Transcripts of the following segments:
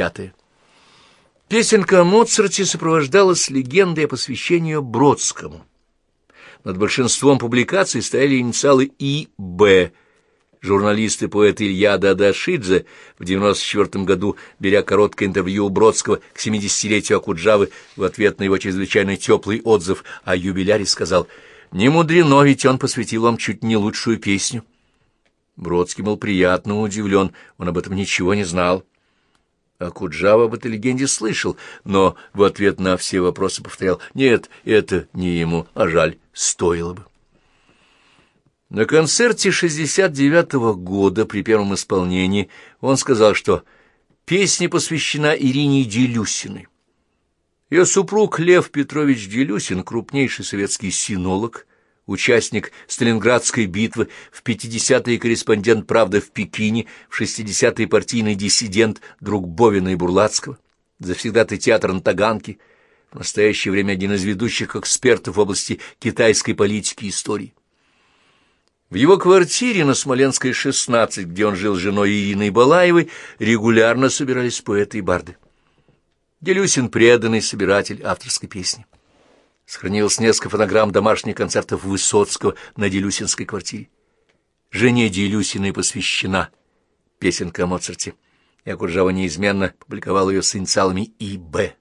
Пятое. Песенка о Моцарте сопровождалась легендой о посвящении Бродскому. Над большинством публикаций стояли инициалы И.Б., Журналист и поэт Илья Дадашидзе в 94 году, беря короткое интервью у Бродского к 70-летию Акуджавы, в ответ на его чрезвычайно теплый отзыв о юбиляре сказал «Не мудрено, ведь он посвятил вам чуть не лучшую песню». Бродский был приятно удивлен, он об этом ничего не знал. Акуджава об этой легенде слышал, но в ответ на все вопросы повторял «Нет, это не ему, а жаль, стоило бы». На концерте 69-го года при первом исполнении он сказал, что песня посвящена Ирине Делюсиной. Ее супруг Лев Петрович Делюсин, крупнейший советский синолог, участник Сталинградской битвы, в 50-е корреспондент «Правда» в Пекине, в 60-е партийный диссидент, друг Бовина и Бурлацкого, завсегдатый театр на Таганке, в настоящее время один из ведущих экспертов в области китайской политики и истории. В его квартире на Смоленской, 16, где он жил с женой Ириной Балаевой, регулярно собирались поэты и барды. Делюсин — преданный собиратель авторской песни. Сохранилось несколько фонограмм домашних концертов Высоцкого на Делюсинской квартире. Жене Делюсиной посвящена песенка о Моцарте. И Акуджава неизменно публиковал ее с инициалами И.Б.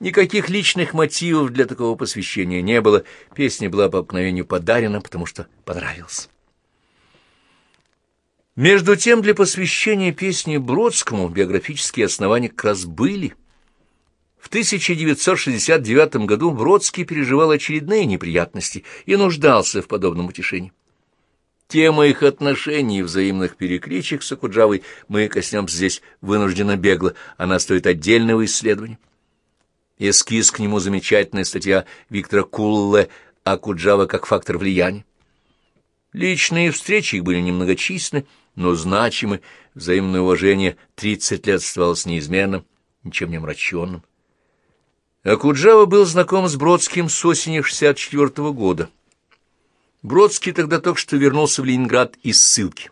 Никаких личных мотивов для такого посвящения не было. Песня была по обыкновению подарена, потому что понравилась. Между тем, для посвящения песни Бродскому биографические основания как раз были. В 1969 году Бродский переживал очередные неприятности и нуждался в подобном утешении. Тема их отношений и взаимных перекличек с Акуджавой мы коснемся здесь вынужденно бегло, она стоит отдельного исследования. Эскиз к нему замечательная статья Виктора Кулле «Акуджава как фактор влияния». Личные встречи их были немногочисленны, но значимы, взаимное уважение тридцать лет оставалось неизменным, ничем не омраченным. Акуджава был знаком с Бродским с осени 64 -го года. Бродский тогда только что вернулся в Ленинград из ссылки.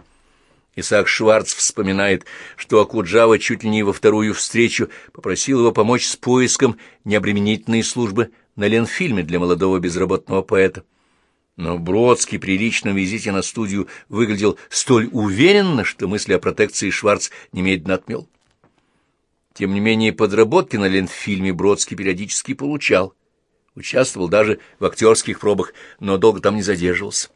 Исаак Шварц вспоминает, что Акуджава чуть ли не во вторую встречу попросил его помочь с поиском необременительной службы на Ленфильме для молодого безработного поэта. Но Бродский при личном визите на студию выглядел столь уверенно, что мысли о протекции Шварц немедленно отмел. Тем не менее, подработки на Ленфильме Бродский периодически получал. Участвовал даже в актерских пробах, но долго там не задерживался.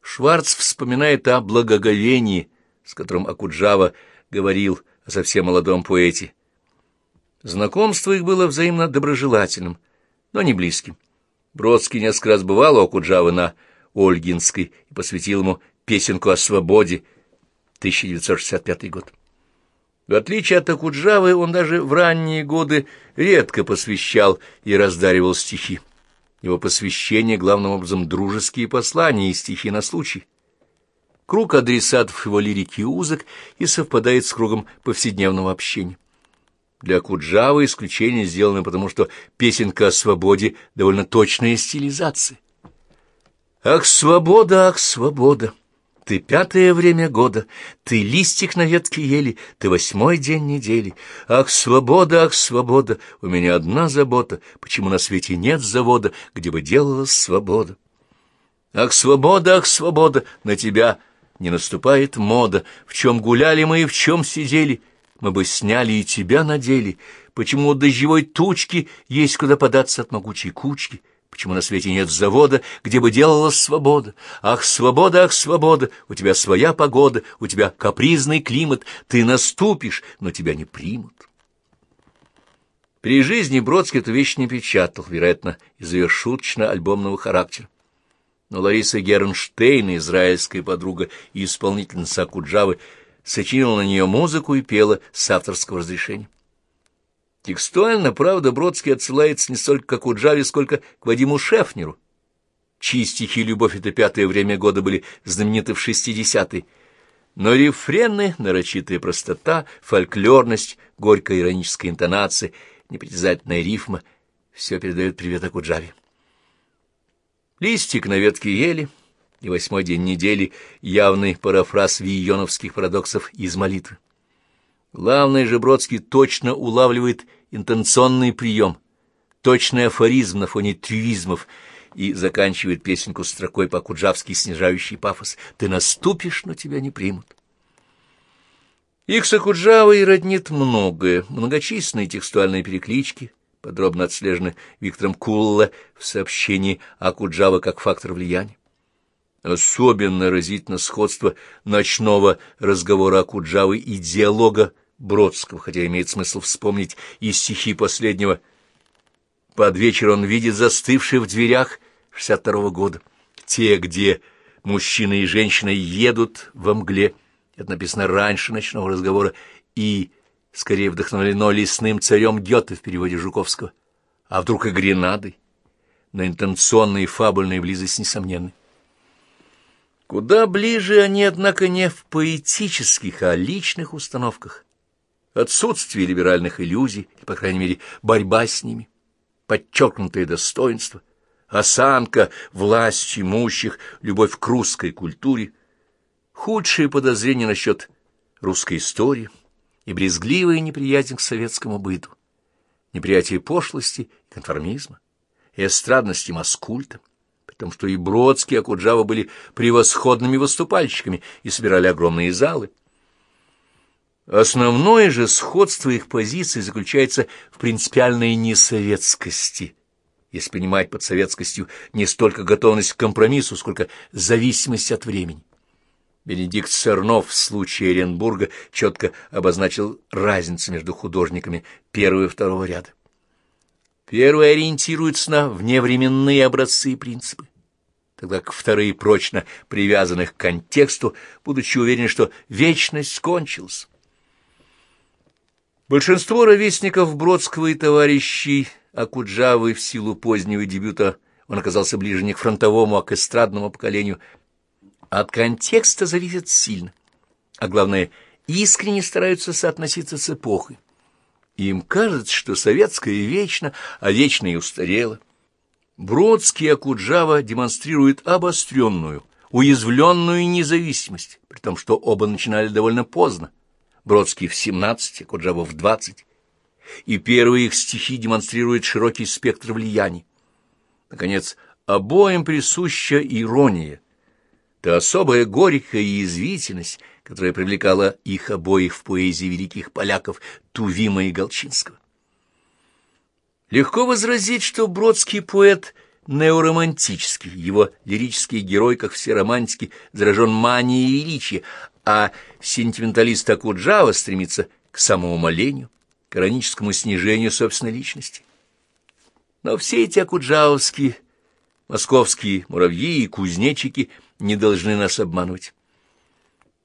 Шварц вспоминает о благоговении, с которым Акуджава говорил о совсем молодом поэте. Знакомство их было взаимно доброжелательным, но не близким. Бродский несколько раз бывал у Акуджавы на Ольгинской и посвятил ему песенку о свободе, 1965 год. В отличие от Акуджавы, он даже в ранние годы редко посвящал и раздаривал стихи. Его посвящение главным образом дружеские послания и стихи на случай. Круг адресатов его лирики узок и совпадает с кругом повседневного общения. Для Куджавы исключение сделано потому, что песенка о свободе — довольно точная стилизация. «Ах, свобода, ах, свобода! Ты пятое время года, ты листик на ветке ели, ты восьмой день недели. Ах, свобода, ах, свобода, у меня одна забота, почему на свете нет завода, где бы делалась свобода? Ах, свобода, ах, свобода, на тебя — не наступает мода, в чем гуляли мы и в чем сидели, мы бы сняли и тебя надели. Почему у дождевой тучки есть куда податься от могучей кучки? Почему на свете нет завода, где бы делалась свобода? Ах, свобода, ах, свобода, у тебя своя погода, у тебя капризный климат, ты наступишь, но тебя не примут. При жизни Бродский эту вещь не печатал, вероятно, из-за ее шуточно-альбомного характера но Лариса Гернштейн, израильская подруга и исполнительница Акуджавы, сочинила на нее музыку и пела с авторского разрешения. Текстуально, правда, Бродский отсылается не столько к Акуджаве, сколько к Вадиму Шефнеру, чьи стихи «Любовь» — это пятое время года были знамениты в шестидесятые. Но рефрены, нарочитая простота, фольклорность, горькая ироническая интонация, непритязательная рифма — все передает привет Акуджаве. Листик на ветке ели, и восьмой день недели — явный парафраз вийоновских парадоксов из молитвы. Главный же Бродский точно улавливает интенционный прием, точный афоризм на фоне трюизмов и заканчивает песенку строкой по-куджавски снижающий пафос «Ты наступишь, но тебя не примут». Их с Акуджавой роднит многое, многочисленные текстуальные переклички, подробно отслежены Виктором Кулла в сообщении Акуджава как фактор влияния. Особенно разительно сходство ночного разговора Акуджавы и диалога Бродского, хотя имеет смысл вспомнить и стихи последнего. Под вечер он видит застывшие в дверях 62-го года, те, где мужчина и женщина едут во мгле. Это написано раньше ночного разговора и, скорее, вдохновлено лесным царем Гёте в переводе Жуковского. А вдруг и Гренадой? Но интенционная и фабульная близость несомненны. Куда ближе они, однако, не в поэтических, а личных установках отсутствие либеральных иллюзий, и, по крайней мере, борьба с ними, подчеркнутое достоинство, осанка, власть имущих, любовь к русской культуре, худшие подозрения насчет русской истории и брезгливая неприязнь к советскому быту, неприятие пошлости и конформизма, и эстрадности маскульта, потому что и Бродский, и Акуджава были превосходными выступальщиками и собирали огромные залы, Основное же сходство их позиций заключается в принципиальной несоветскости, если понимать под советскостью не столько готовность к компромиссу, сколько зависимость от времени. Бенедикт Сернов в случае Оренбурга четко обозначил разницу между художниками первого и второго ряда. Первые ориентируются на вневременные образцы и принципы, тогда как вторые прочно привязаны к контексту, будучи уверены, что вечность кончилась. Большинство ровесников Бродского и товарищей Акуджавы в силу позднего дебюта он оказался ближе не к фронтовому, а к эстрадному поколению. От контекста зависит сильно, а главное, искренне стараются соотноситься с эпохой. Им кажется, что советское вечно, а вечное и устарело. Бродский и Акуджава демонстрируют обостренную, уязвленную независимость, при том, что оба начинали довольно поздно. Бродский в 17, Куджава в 20, и первые их стихи демонстрируют широкий спектр влияний. Наконец, обоим присуща ирония, та особая горькая язвительность, которая привлекала их обоих в поэзии великих поляков Тувима и Голчинского. Легко возразить, что Бродский поэт неоромантический, его лирический герой, как все романтики, заражен манией величия, а сентименталист Акуджава стремится к самоумолению, к ироническому снижению собственной личности. Но все эти акуджавовские, московские муравьи и кузнечики не должны нас обмануть.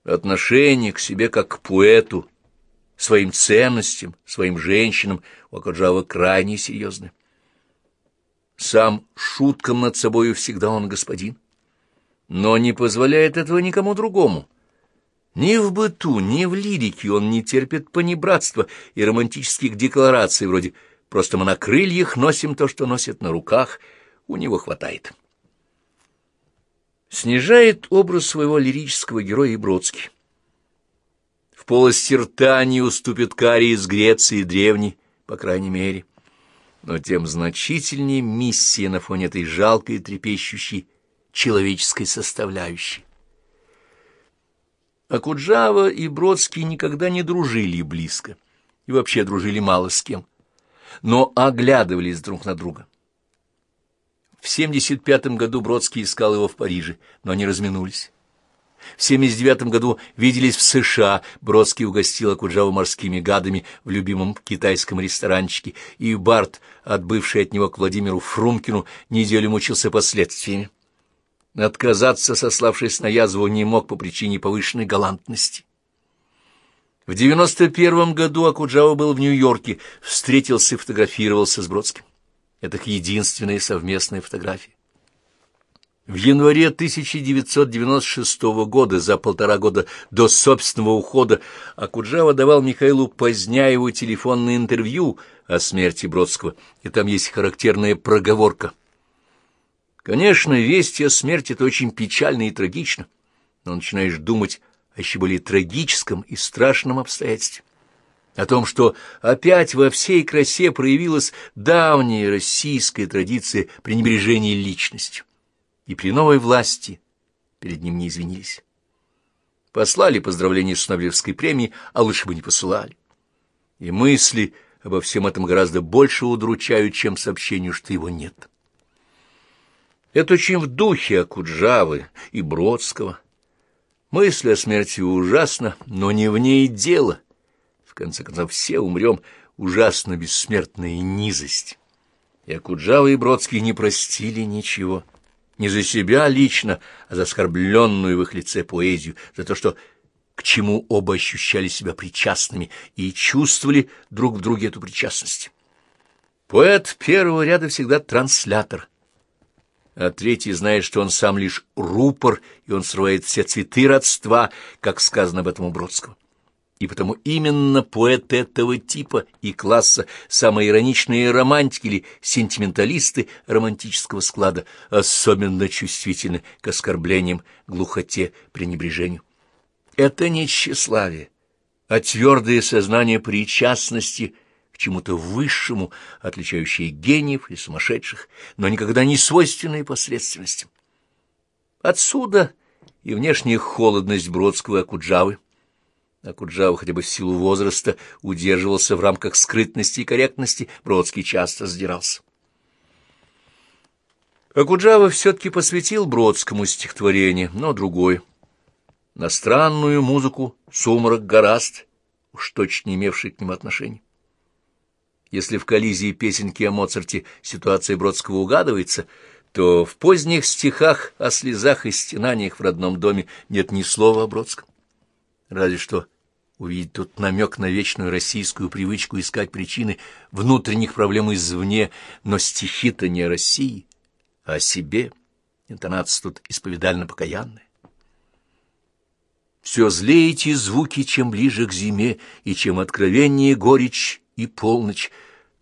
Отношение к себе как к поэту, своим ценностям, своим женщинам у Акуджава крайне серьезны. Сам шуткам над собою всегда он господин, но не позволяет этого никому другому. Ни в быту, ни в лирике он не терпит понебратства и романтических деклараций вроде «просто мы на крыльях носим то, что носят на руках», у него хватает. Снижает образ своего лирического героя и Бродский. В полости рта не уступит Карий из Греции древней, по крайней мере но тем значительнее миссия на фоне этой жалкой и трепещущей человеческой составляющей. Акуджава и Бродский никогда не дружили близко и вообще дружили мало с кем, но оглядывались друг на друга. В 75 году Бродский искал его в Париже, но они разминулись. В 79 году виделись в США, Бродский угостил Акуджаву морскими гадами в любимом китайском ресторанчике, и Барт, отбывший от него к Владимиру Фрумкину, неделю мучился последствиями. Отказаться, сославшись на язву, не мог по причине повышенной галантности. В 91 году Акуджава был в Нью-Йорке, встретился и фотографировался с Бродским. Это их единственная совместная фотография. В январе 1996 года, за полтора года до собственного ухода, Акуджава давал Михаилу Поздняеву телефонное интервью о смерти Бродского, и там есть характерная проговорка. Конечно, весть о смерти — это очень печально и трагично, но начинаешь думать о еще более трагическом и страшном обстоятельстве. о том, что опять во всей красе проявилась давняя российская традиция пренебрежения личностью, и при новой власти перед ним не извинились. Послали поздравления с Нобелевской премией, а лучше бы не посылали. И мысли обо всем этом гораздо больше удручают, чем сообщению, что его нет. Это очень в духе Акуджавы и Бродского. Мысль о смерти ужасна, но не в ней дело. В конце концов, все умрем, ужасно бессмертная низость. И Акуджава и Бродский не простили ничего. Не за себя лично, а за оскорбленную в их лице поэзию, за то, что к чему оба ощущали себя причастными и чувствовали друг в друге эту причастность. Поэт первого ряда всегда транслятор, а третий знает, что он сам лишь рупор, и он срывает все цветы родства, как сказано об этом у Бродского. И потому именно поэт этого типа и класса, самые ироничные романтики или сентименталисты романтического склада, особенно чувствительны к оскорблениям, глухоте, пренебрежению. Это не тщеславие, а твердое сознание причастности к чему-то высшему, отличающее гениев и сумасшедших, но никогда не свойственное посредственностям. Отсюда и внешняя холодность Бродского и Акуджавы. Акуджава хотя бы в силу возраста удерживался в рамках скрытности и корректности, Бродский часто сдирался. Акуджава все-таки посвятил Бродскому стихотворение, но другое на странную музыку сумрак гораст, уж точно не имевший к нему отношения. Если в коллизии песенки о Моцарте ситуация Бродского угадывается, то в поздних стихах о слезах и стенаниях в родном доме нет ни слова о Бродском. Разве что увидеть тут намек на вечную российскую привычку искать причины внутренних проблем извне, но стихи-то не о России, а о себе. Интонация тут исповедально-покаянная. Все злее эти звуки, чем ближе к зиме, и чем откровеннее горечь и полночь.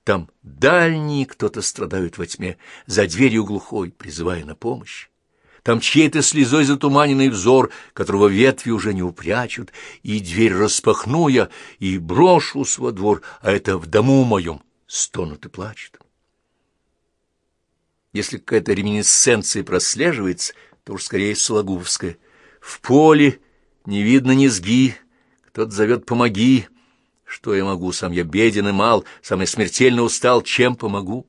Там дальние кто-то страдают во тьме, за дверью глухой, призывая на помощь. Там чьей-то слезой затуманенный взор, которого ветви уже не упрячут, и дверь распахну я, и брошусь во двор, а это в дому моем стонут и плачут. Если какая-то реминесценция прослеживается, то уж скорее Сологубовская. В поле не видно низги, кто-то зовет «помоги». Что я могу? Сам я беден и мал, сам я смертельно устал, чем помогу?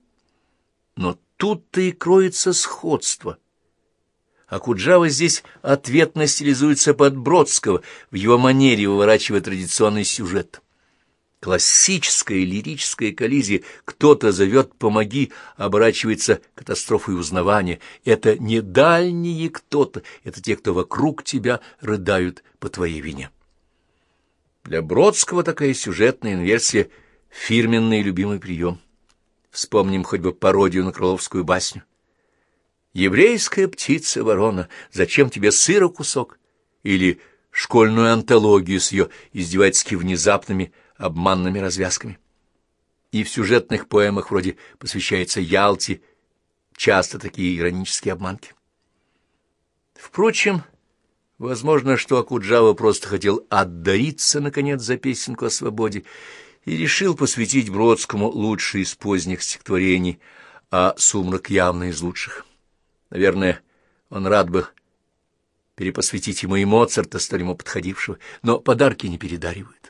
Но тут-то и кроется сходство. А Куджава здесь ответно стилизуется под Бродского, в его манере выворачивая традиционный сюжет. Классическая лирическая коллизия «кто-то зовет «помоги» оборачивается катастрофой узнавания. Это не дальние кто-то, это те, кто вокруг тебя рыдают по твоей вине. Для Бродского такая сюжетная инверсия — фирменный любимый прием. Вспомним хоть бы пародию на крыловскую басню. «Еврейская птица-ворона, зачем тебе сыра кусок?» Или школьную антологию с ее издевательски внезапными обманными развязками. И в сюжетных поэмах вроде посвящается Ялте часто такие иронические обманки. Впрочем, возможно, что Акуджава просто хотел отдариться, наконец, за песенку о свободе и решил посвятить Бродскому лучшие из поздних стихотворений, а «Сумрак» явно из лучших. Наверное, он рад бы перепосвятить ему и Моцарта, столь ему подходившего, но подарки не передаривают.